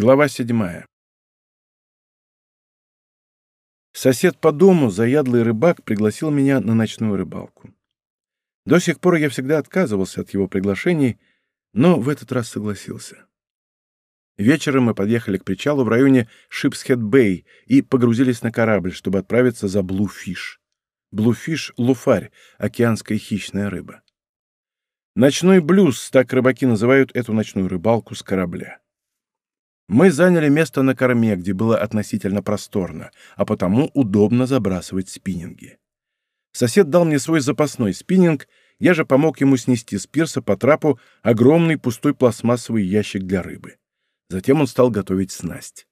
Глава седьмая. Сосед по дому, заядлый рыбак, пригласил меня на ночную рыбалку. До сих пор я всегда отказывался от его приглашений, но в этот раз согласился. Вечером мы подъехали к причалу в районе Шипсхед-Бэй и погрузились на корабль, чтобы отправиться за bluefish. Bluefish — луфарь, океанская хищная рыба. Ночной блюз, так рыбаки называют эту ночную рыбалку с корабля. Мы заняли место на корме, где было относительно просторно, а потому удобно забрасывать спиннинги. Сосед дал мне свой запасной спиннинг, я же помог ему снести с пирса по трапу огромный пустой пластмассовый ящик для рыбы. Затем он стал готовить снасть.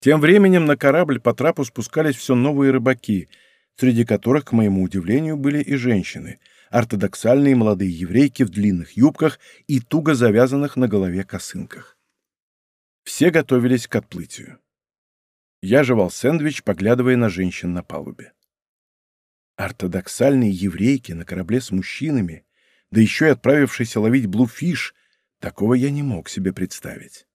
Тем временем на корабль по трапу спускались все новые рыбаки, среди которых, к моему удивлению, были и женщины, ортодоксальные молодые еврейки в длинных юбках и туго завязанных на голове косынках. Все готовились к отплытию. Я жевал сэндвич, поглядывая на женщин на палубе. Ортодоксальные еврейки на корабле с мужчинами, да еще и отправившиеся ловить блуфиш, такого я не мог себе представить.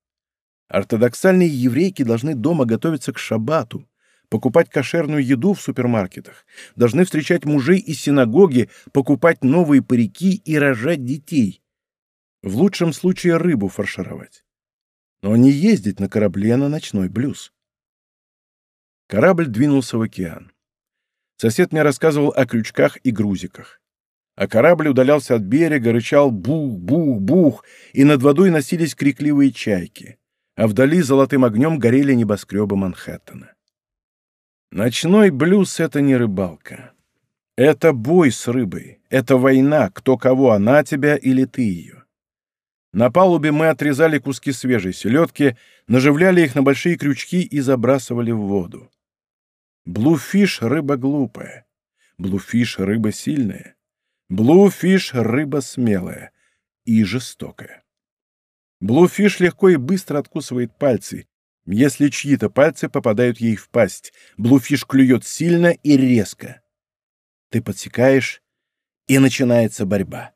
Ортодоксальные еврейки должны дома готовиться к шаббату, покупать кошерную еду в супермаркетах, должны встречать мужей из синагоги, покупать новые парики и рожать детей. В лучшем случае рыбу фаршировать но не ездить на корабле а на ночной блюз. Корабль двинулся в океан. Сосед мне рассказывал о крючках и грузиках. А корабль удалялся от берега, рычал «бух-бух-бух», и над водой носились крикливые чайки, а вдали золотым огнем горели небоскребы Манхэттена. Ночной блюз — это не рыбалка. Это бой с рыбой, это война, кто кого, она тебя или ты ее. На палубе мы отрезали куски свежей селедки, наживляли их на большие крючки и забрасывали в воду. Блуфиш — рыба глупая. Блуфиш — рыба сильная. Блуфиш — рыба смелая и жестокая. Блуфиш легко и быстро откусывает пальцы, если чьи-то пальцы попадают ей в пасть. Блуфиш клюет сильно и резко. Ты подсекаешь, и начинается борьба.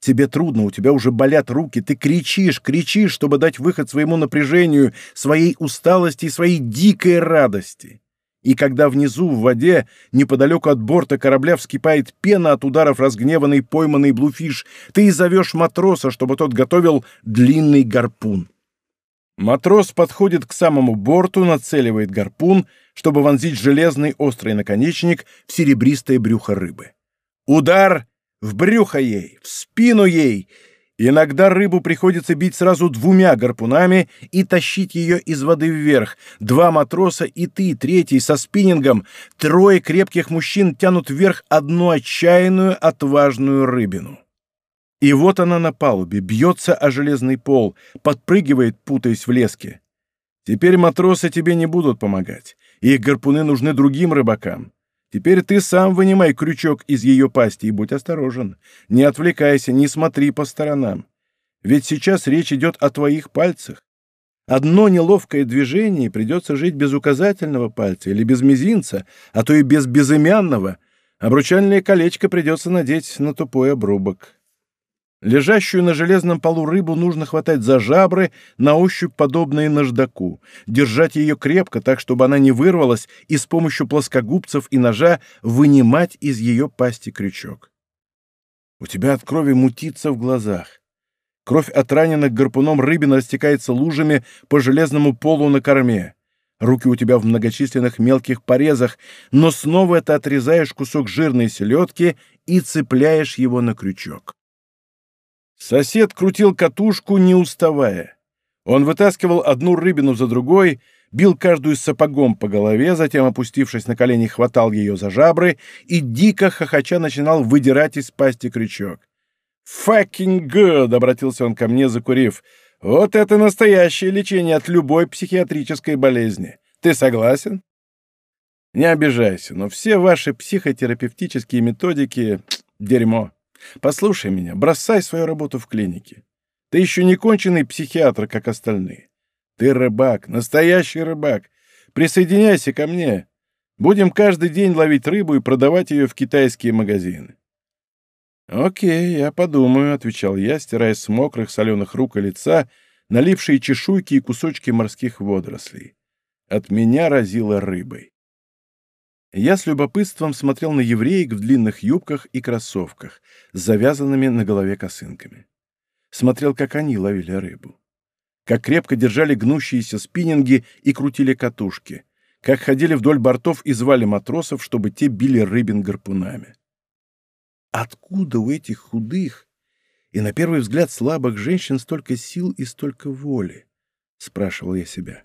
Тебе трудно, у тебя уже болят руки, ты кричишь, кричишь, чтобы дать выход своему напряжению, своей усталости и своей дикой радости. И когда внизу, в воде, неподалеку от борта корабля вскипает пена от ударов разгневанный пойманный блуфиш, ты и зовешь матроса, чтобы тот готовил длинный гарпун. Матрос подходит к самому борту, нацеливает гарпун, чтобы вонзить железный острый наконечник в серебристое брюхо рыбы. Удар! в брюхо ей, в спину ей. Иногда рыбу приходится бить сразу двумя гарпунами и тащить ее из воды вверх. Два матроса и ты, третий, со спиннингом. Трое крепких мужчин тянут вверх одну отчаянную, отважную рыбину. И вот она на палубе, бьется о железный пол, подпрыгивает, путаясь в леске. Теперь матросы тебе не будут помогать. Их гарпуны нужны другим рыбакам. Теперь ты сам вынимай крючок из ее пасти и будь осторожен. Не отвлекайся, не смотри по сторонам. Ведь сейчас речь идет о твоих пальцах. Одно неловкое движение придется жить без указательного пальца или без мизинца, а то и без безымянного. Обручальное колечко придется надеть на тупой обрубок. Лежащую на железном полу рыбу нужно хватать за жабры, на ощупь подобные наждаку, держать ее крепко, так, чтобы она не вырвалась, и с помощью плоскогубцев и ножа вынимать из ее пасти крючок. У тебя от крови мутится в глазах. Кровь от раненых гарпуном рыбин растекается лужами по железному полу на корме. Руки у тебя в многочисленных мелких порезах, но снова ты отрезаешь кусок жирной селедки и цепляешь его на крючок. Сосед крутил катушку, не уставая. Он вытаскивал одну рыбину за другой, бил каждую сапогом по голове, затем, опустившись на колени, хватал ее за жабры и дико хохоча начинал выдирать из пасти крючок. «Fucking good!» — обратился он ко мне, закурив. «Вот это настоящее лечение от любой психиатрической болезни. Ты согласен?» «Не обижайся, но все ваши психотерапевтические методики — дерьмо». Послушай меня, бросай свою работу в клинике. Ты еще не конченый психиатр, как остальные. Ты рыбак, настоящий рыбак. Присоединяйся ко мне. Будем каждый день ловить рыбу и продавать ее в китайские магазины». «Окей, я подумаю», — отвечал я, стирая с мокрых соленых рук и лица налившие чешуйки и кусочки морских водорослей. От меня разило рыбой. Я с любопытством смотрел на евреек в длинных юбках и кроссовках, с завязанными на голове косынками. Смотрел, как они ловили рыбу. Как крепко держали гнущиеся спиннинги и крутили катушки. Как ходили вдоль бортов и звали матросов, чтобы те били рыбин гарпунами. Откуда у этих худых и, на первый взгляд, слабых женщин столько сил и столько воли? — спрашивал я себя.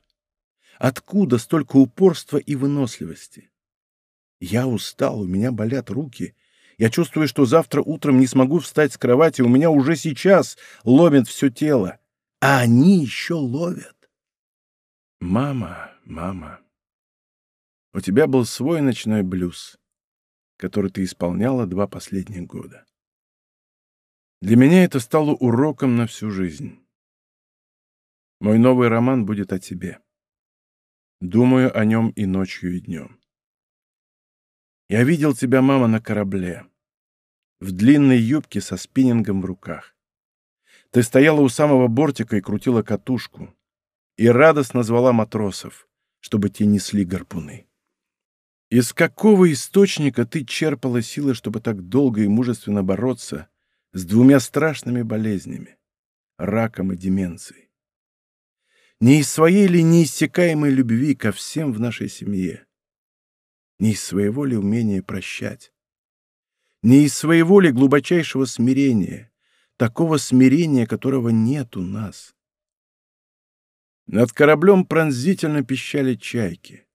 Откуда столько упорства и выносливости? Я устал, у меня болят руки. Я чувствую, что завтра утром не смогу встать с кровати, у меня уже сейчас ломит все тело. А они еще ловят. Мама, мама, у тебя был свой ночной блюз, который ты исполняла два Я видел тебя, мама, на корабле. В длинной юбке со спиннингом в руках. Ты стояла у самого бортика и крутила катушку. И радостно звала матросов, чтобы те несли гарпуны. Из какого источника ты черпала силы, чтобы так долго и мужественно бороться с двумя страшными болезнями — раком и деменцией? Не из своей ли неиссякаемой любви ко всем в нашей семье? не из своей воли умения прощать, не из своей воли глубочайшего смирения, такого смирения, которого нет у нас. Над кораблем пронзительно пищали чайки.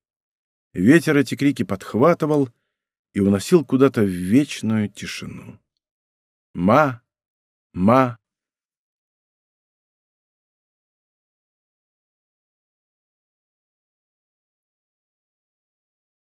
Ветер эти крики подхватывал и уносил куда-то в вечную тишину. Ма, ма,